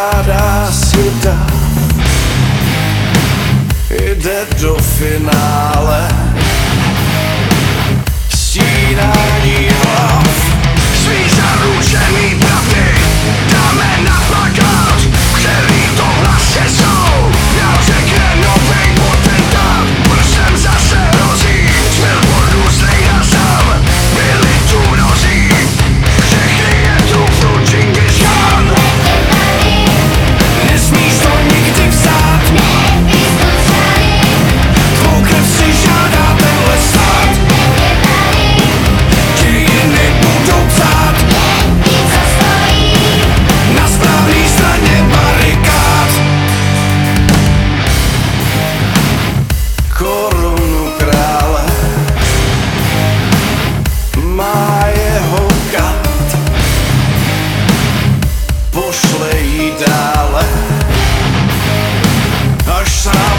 ráda si dá, jde do finále. pošle ji dále, až sám.